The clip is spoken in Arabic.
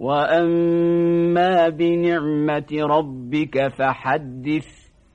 وأما بنعمة ربك فحدث